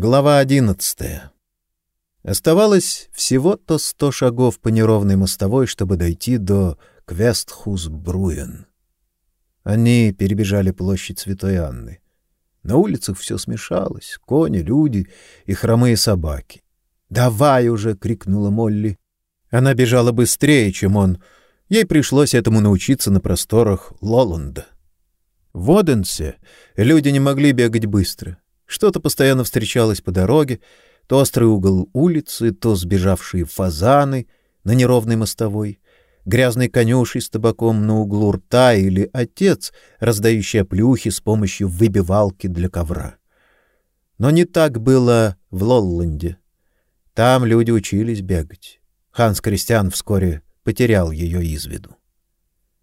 Глава одиннадцатая. Оставалось всего-то сто шагов по неровной мостовой, чтобы дойти до Квестхус-Бруен. Они перебежали площадь Святой Анны. На улицах все смешалось: кони, люди и хромые собаки. "Давай уже!" крикнула Молли. Она бежала быстрее, чем он. Ей пришлось этому научиться на просторах Лоланда. В Оденсе люди не могли бегать быстро. Что-то постоянно встречалось по дороге, то острый угол улицы, то сбежавшие фазаны на неровной мостовой, грязный конюший с табаком на углу рта или отец, раздающий плюхи с помощью выбивалки для ковра. Но не так было в Лолланде. Там люди учились бегать. Ханс Кристиан вскоре потерял ее из виду.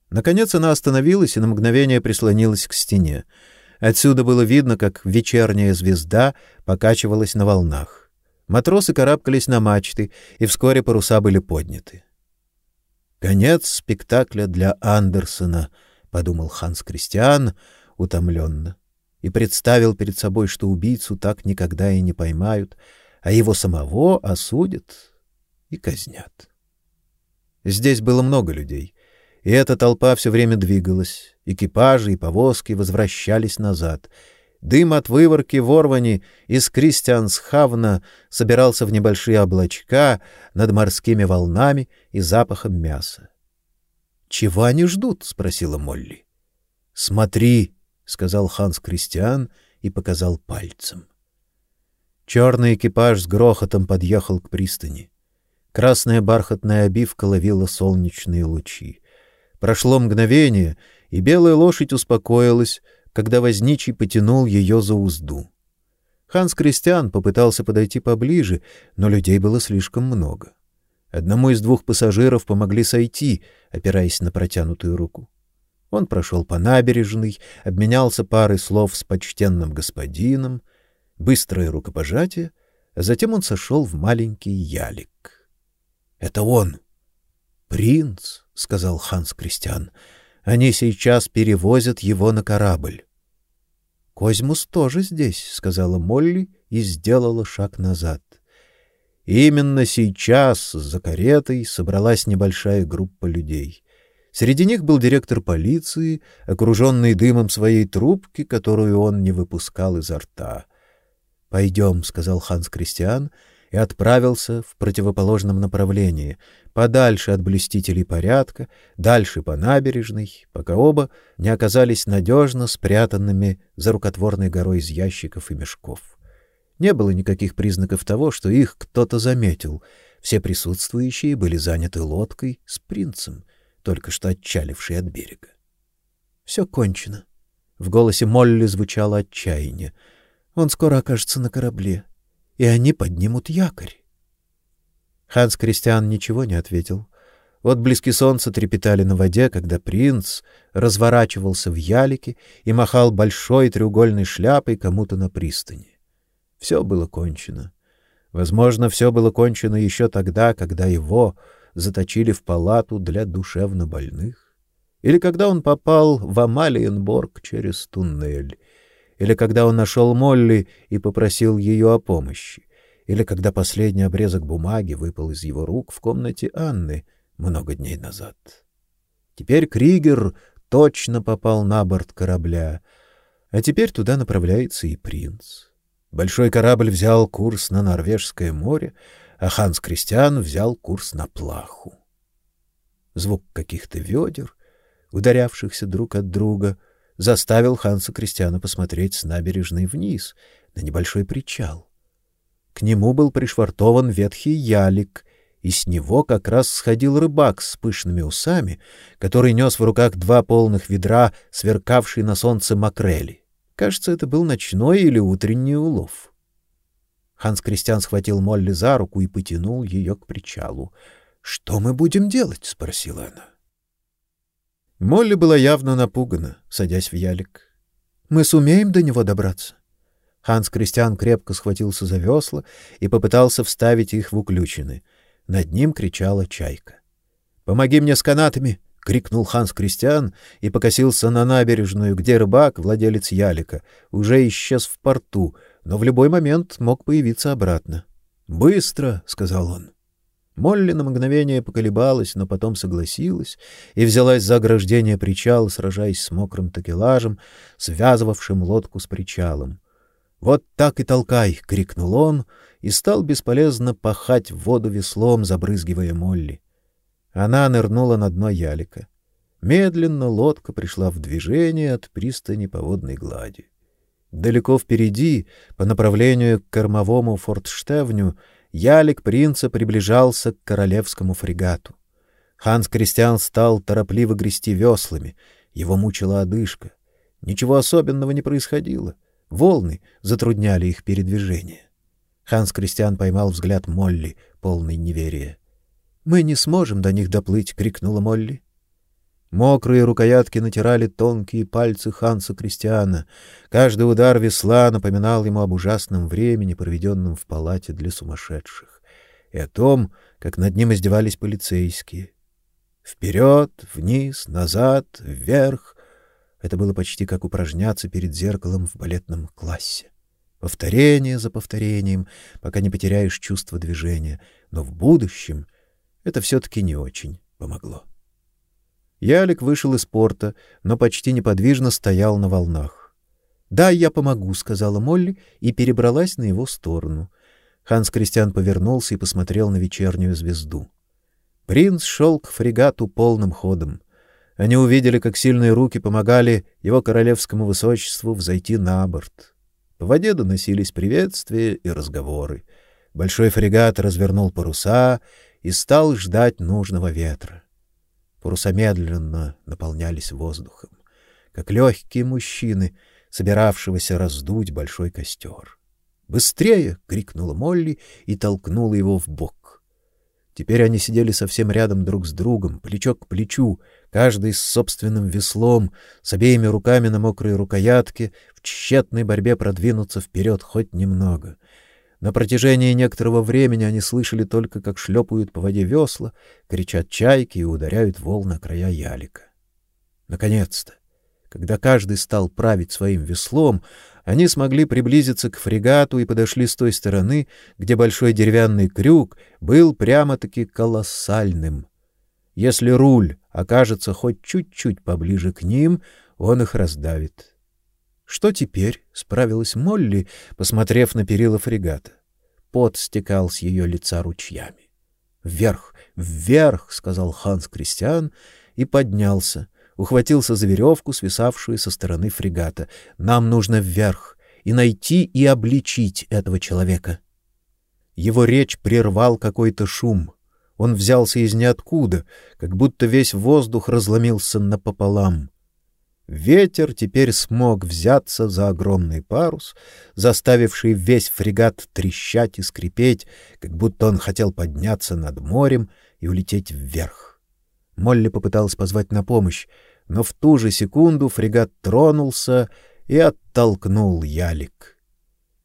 Наконец она остановилась и на мгновение прислонилась к стене. Отсюда было видно, как вечерняя звезда покачивалась на волнах. Матросы карабкались на мачты, и вскоре паруса были подняты. Конец спектакля для Андерсона, подумал Ханс Кристиан утомленно, и представил перед собой, что убийцу так никогда и не поймают, а его самого осудят и казнят. Здесь было много людей. И эта толпа все время двигалась. Экипажи и повозки возвращались назад. Дым от выворки ворвани из Кристиансхавна собирался в небольшие облачка над морскими волнами и запахом мяса. "Чего они ждут?" спросила Молли. "Смотри", сказал Ханс Кристиан и показал пальцем. Черный экипаж с грохотом подъехал к пристани. Красная бархатная обивка ловила солнечные лучи. Прошло мгновение, и белая лошадь успокоилась, когда возничий потянул ее за узду. Ханс Кристиан попытался подойти поближе, но людей было слишком много. Одному из двух пассажиров помогли сойти, опираясь на протянутую руку. Он прошел по набережной, обменялся парой слов с почтенным господином, быстрое рукопожатие, а затем он сошел в маленький ялик. Это он, принц, сказал Ханс Кристиан. Они сейчас перевозят его на корабль. Козьмус тоже здесь, сказала Молли и сделала шаг назад. Именно сейчас за каретой собралась небольшая группа людей. Среди них был директор полиции, окруженный дымом своей трубки, которую он не выпускал изо рта. «Пойдем», — сказал Ханс Кристиан и отправился в противоположном направлении, подальше от блюстителей порядка, дальше по набережной, пока оба не оказались надежно спрятанными за рукотворной горой из ящиков и мешков. Не было никаких признаков того, что их кто-то заметил. Все присутствующие были заняты лодкой с принцем, только что отчалившей от берега. Все кончено. В голосе Молли звучало отчаяние. Он скоро окажется на корабле и они поднимут якорь. Ханс Кристиан ничего не ответил. Вот близки солнца трепетали на воде, когда принц разворачивался в ялике и махал большой треугольной шляпой кому-то на пристани. Все было кончено. Возможно, все было кончено еще тогда, когда его заточили в палату для душевнобольных, или когда он попал в Амалиенборг через туннель или когда он нашел Молли и попросил ее о помощи, или когда последний обрезок бумаги выпал из его рук в комнате Анны много дней назад. Теперь Кригер точно попал на борт корабля, а теперь туда направляется и принц. Большой корабль взял курс на Норвежское море, а Ханс Кристиан взял курс на Плаху. Звук каких-то ведер, ударявшихся друг от друга, заставил Ханса Кристиана посмотреть с набережной вниз, на небольшой причал. К нему был пришвартован ветхий ялик, и с него как раз сходил рыбак с пышными усами, который нес в руках два полных ведра, сверкавшей на солнце макрели. Кажется, это был ночной или утренний улов. Ханс Кристиан схватил Молли за руку и потянул ее к причалу. "Что мы будем делать?" спросила она. Молли была явно напугана, садясь в ялик. Мы сумеем до него добраться. Ханс Кристиан крепко схватился за весла и попытался вставить их в уключины. Над ним кричала чайка. "Помоги мне с канатами!" крикнул Ханс Кристиан и покосился на набережную, где рыбак, владелец ялика, уже исчез в порту, но в любой момент мог появиться обратно. "Быстро", сказал он. Молли на мгновение поколебалась, но потом согласилась и взялась за ограждение причала, сражаясь с мокрым такелажем, связывавшим лодку с причалом. "Вот так и толкай", крикнул он и стал бесполезно пахать в воду веслом, забрызгивая Молли. Она нырнула на дно ялика. Медленно лодка пришла в движение от пристани по водной глади. Далеко впереди, по направлению к кормовому фортштевню, ялик принца приближался к королевскому фрегату. Ханс Кристиан стал торопливо грести веслами, его мучила одышка. Ничего особенного не происходило. Волны затрудняли их передвижение. Ханс Кристиан поймал взгляд Молли, полный неверия. Мы не сможем до них доплыть, крикнула Молли. Мокрые рукоятки натирали тонкие пальцы Ханса Кристиана. Каждый удар весла напоминал ему об ужасном времени, проведенном в палате для сумасшедших, и о том, как над ним издевались полицейские. Вперед, вниз, назад, вверх. Это было почти как упражняться перед зеркалом в балетном классе. Повторение за повторением, пока не потеряешь чувство движения, но в будущем это все таки не очень помогло. Ялик вышел из порта, но почти неподвижно стоял на волнах. "Да, я помогу", сказала Молли и перебралась на его сторону. Ханс Кристиан повернулся и посмотрел на вечернюю звезду. Принц шел к фрегату полным ходом. Они увидели, как сильные руки помогали его королевскому высочеству взойти на борт. По воде доносились приветствия и разговоры. Большой фрегат развернул паруса и стал ждать нужного ветра. Паруса медленно наполнялись воздухом, как легкие мужчины, собиравшегося раздуть большой костер. "Быстрее!" крикнула Молли и толкнула его в бок. Теперь они сидели совсем рядом друг с другом, плечо к плечу, каждый с собственным веслом, с обеими руками на мокрой рукоятке, в тщетной борьбе продвинуться вперед хоть немного. На протяжении некоторого времени они слышали только, как шлепают по воде весла, кричат чайки и ударяют волны края ялика. Наконец-то, когда каждый стал править своим веслом, они смогли приблизиться к фрегату и подошли с той стороны, где большой деревянный крюк был прямо-таки колоссальным. Если руль окажется хоть чуть-чуть поближе к ним, он их раздавит. Что теперь? справилась Молли, посмотрев на перила фрегата. Пот стекал с ее лица ручьями. Вверх, вверх, сказал Ханс Кристиан и поднялся, ухватился за веревку, свисавшую со стороны фрегата. Нам нужно вверх и найти и обличить этого человека. Его речь прервал какой-то шум. Он взялся из ниоткуда, как будто весь воздух разломился напополам. Ветер теперь смог взяться за огромный парус, заставивший весь фрегат трещать и скрипеть, как будто он хотел подняться над морем и улететь вверх. Молли попыталась позвать на помощь, но в ту же секунду фрегат тронулся и оттолкнул ялик.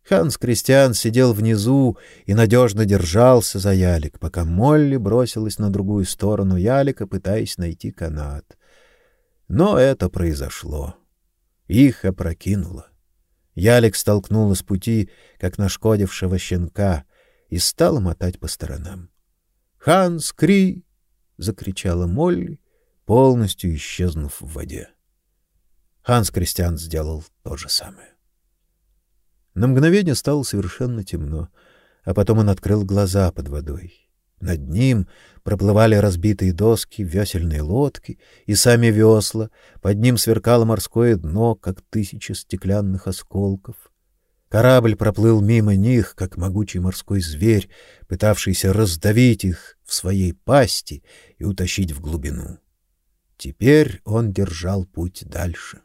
Ханс Кристиан сидел внизу и надежно держался за ялик, пока Молли бросилась на другую сторону ялика, пытаясь найти канат. Но это произошло. Их опрокинуло. Ялик столкнула с пути, как нашкодившего щенка, и стала мотать по сторонам. "Ханс Кри!" закричала Молли, полностью исчезнув в воде. Ханс Кристиан сделал то же самое. На мгновение стало совершенно темно, а потом он открыл глаза под водой. Над ним проплывали разбитые доски весельной лодки и сами весла, под ним сверкало морское дно, как тысяча стеклянных осколков. Корабль проплыл мимо них, как могучий морской зверь, пытавшийся раздавить их в своей пасти и утащить в глубину. Теперь он держал путь дальше.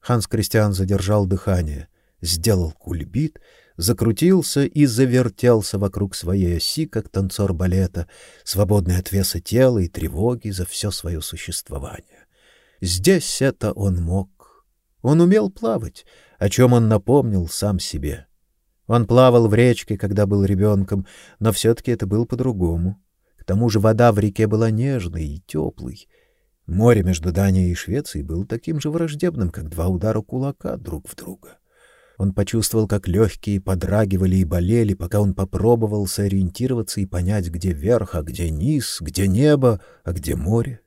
Ханс Кристиан задержал дыхание, сделал кульбит закрутился и завертелся вокруг своей оси, как танцор балета, свободный от веса тела и тревоги за все свое существование. Здесь это он мог. Он умел плавать, о чем он напомнил сам себе. Он плавал в речке, когда был ребенком, но все таки это было по-другому. К тому же вода в реке была нежной и теплой. Море между Данией и Швецией было таким же враждебным, как два удара кулака друг в друга. Он почувствовал, как легкие подрагивали и болели, пока он попробовал сориентироваться и понять, где верх, а где низ, где небо, а где море.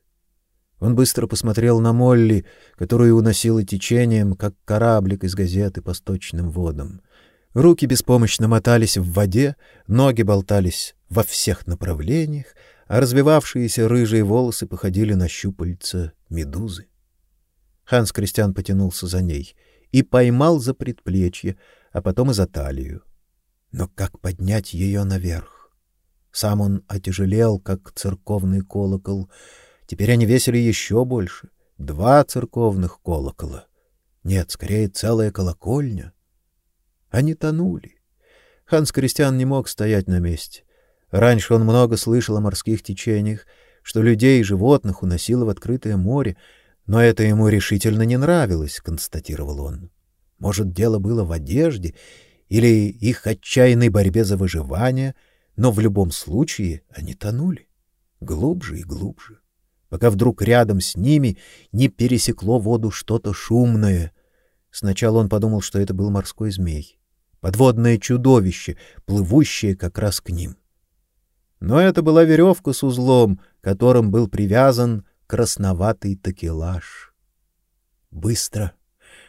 Он быстро посмотрел на Молли, которую уносило течением, как кораблик из газеты по сточным водам. Руки беспомощно мотались в воде, ноги болтались во всех направлениях, а развивавшиеся рыжие волосы походили на щупальца медузы. Ханс Кристиан потянулся за ней и поймал за предплечье, а потом и за талию. Но как поднять ее наверх? Сам он отяжелел, как церковный колокол, Теперь они весили еще больше. Два церковных колокола. Нет, скорее целая колокольня. Они тонули. Ханс Кристиан не мог стоять на месте. Раньше он много слышал о морских течениях, что людей и животных уносило в открытое море, но это ему решительно не нравилось, констатировал он. Может, дело было в одежде или их отчаянной борьбе за выживание, но в любом случае они тонули глубже и глубже пока вдруг рядом с ними не пересекло воду что-то шумное. Сначала он подумал, что это был морской змей, подводное чудовище, плывущее как раз к ним. Но это была веревка с узлом, которым был привязан красноватый такелаж. Быстро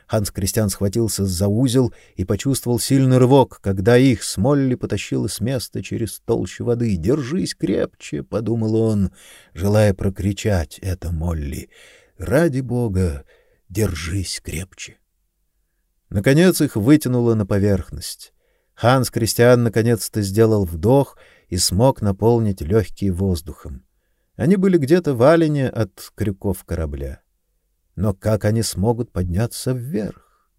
Ханс Кристиан схватился за узел и почувствовал сильный рывок, когда их с Молли потащило с места через толщу воды. «Держись крепче!» — подумал он, желая прокричать это Молли. «Ради бога, держись крепче!» Наконец их вытянуло на поверхность. Ханс Кристиан наконец-то сделал вдох и смог наполнить легкие воздухом. Они были где-то в алине от крюков корабля. Но как они смогут подняться вверх?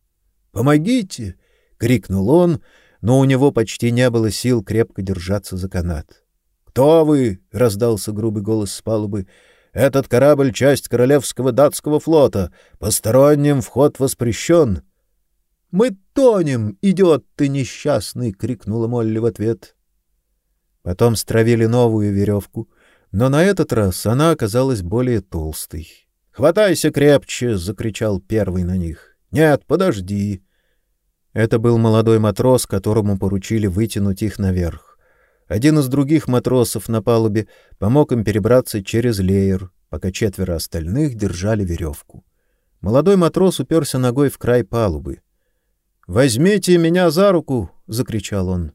"Помогите!" крикнул он, но у него почти не было сил крепко держаться за канат. "Кто вы?" раздался грубый голос с палубы. "Этот корабль часть королевского датского флота. Посторонним вход воспрещен». "Мы тонем, идиот ты несчастный!" крикнула Молли в ответ. Потом стравили новую веревку, но на этот раз она оказалась более толстой. Хватайся крепче, закричал первый на них. Нет, подожди. Это был молодой матрос, которому поручили вытянуть их наверх. Один из других матросов на палубе помог им перебраться через леер, пока четверо остальных держали веревку. Молодой матрос уперся ногой в край палубы. "Возьмите меня за руку", закричал он.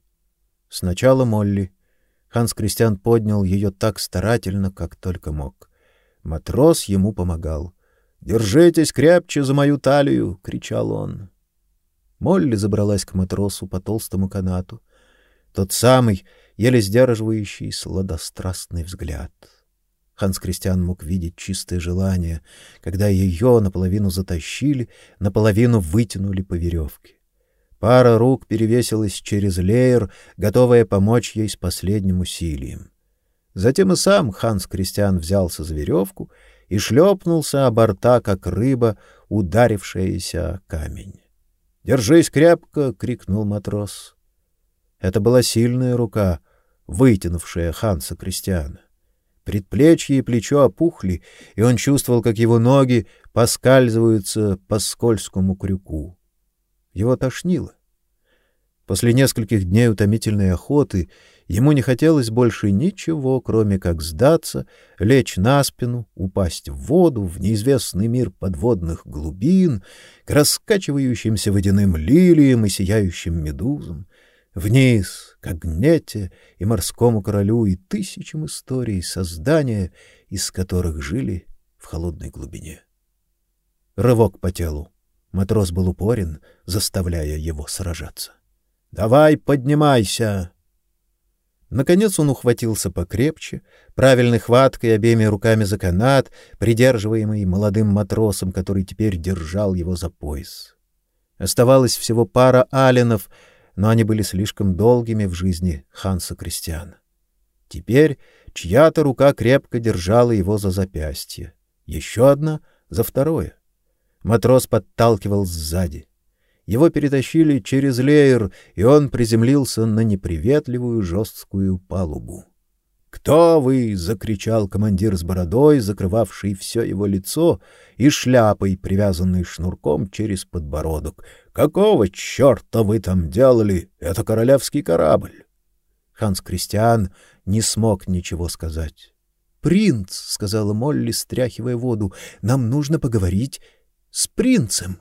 Сначала Молли. Ханс Кристиан поднял ее так старательно, как только мог. Матрос ему помогал. "Держитесь крепче за мою талию", кричал он. Молли забралась к матросу по толстому канату. Тот самый, еле сдерживающий сладострастный взгляд. Ханс Кристиан мог видеть чистое желание, когда ее наполовину затащили, наполовину вытянули по веревке. Пара рук перевесилась через леер, готовая помочь ей с последним усилием. Затем и сам Ханс Кристиан взялся за веревку и шлепнулся о борта, как рыба, ударившаяся о камень. "Держись крепко", крикнул матрос. Это была сильная рука, вытянувшая Ханса Кристиана. Предплечье и плечо опухли, и он чувствовал, как его ноги поскальзываются по скользкому крюку. Его тошнило. После нескольких дней утомительной охоты ему не хотелось больше ничего, кроме как сдаться, лечь на спину, упасть в воду, в неизвестный мир подводных глубин, к раскачивающимся водяным лилиям и сияющим медузам, вниз, к Агнете и морскому королю и тысячам историй создания, из которых жили в холодной глубине. Рывок по телу. Матрос был упорен, заставляя его сражаться. Давай, поднимайся. Наконец он ухватился покрепче, правильной хваткой обеими руками за канат, придерживаемый молодым матросом, который теперь держал его за пояс. Оставалось всего пара аленов, но они были слишком долгими в жизни Ханса Кристиана. Теперь чья-то рука крепко держала его за запястье, еще одна за второе. Матрос подталкивал сзади. Его перетащили через леер, и он приземлился на неприветливую жесткую палубу. "Кто вы?" закричал командир с бородой, закрывавший все его лицо, и шляпой, привязанной шнурком через подбородок. Какого черта вы там делали? Это королевский корабль. Ханс Кристиан не смог ничего сказать. «Принц», — сказала Молли, стряхивая воду, — «нам нужно поговорить с принцем».